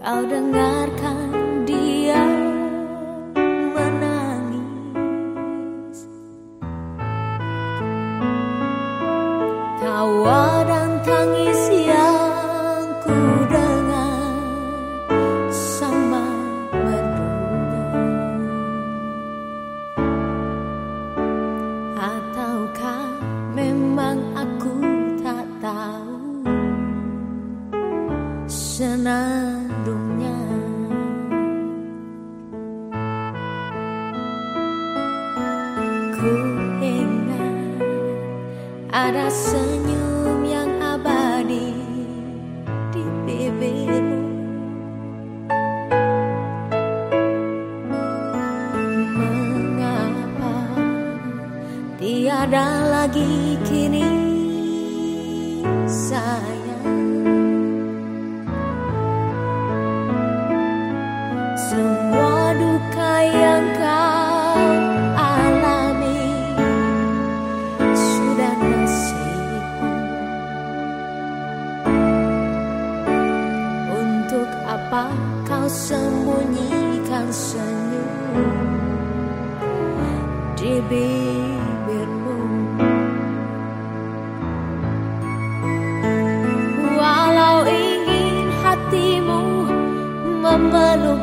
Kau dengarkan dia menangis. Tawa dan tangis yang ku dengar sama merdunya Ataukah memang aku tak tahu? Senandungnya Ku ingat ada senyum yang abadi di bibirmu. Mengapa tiada lagi kini Untuk apa kau sembunyikan senyum Di bibirmu. Walau ingin hatimu memeluk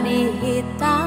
Di hitam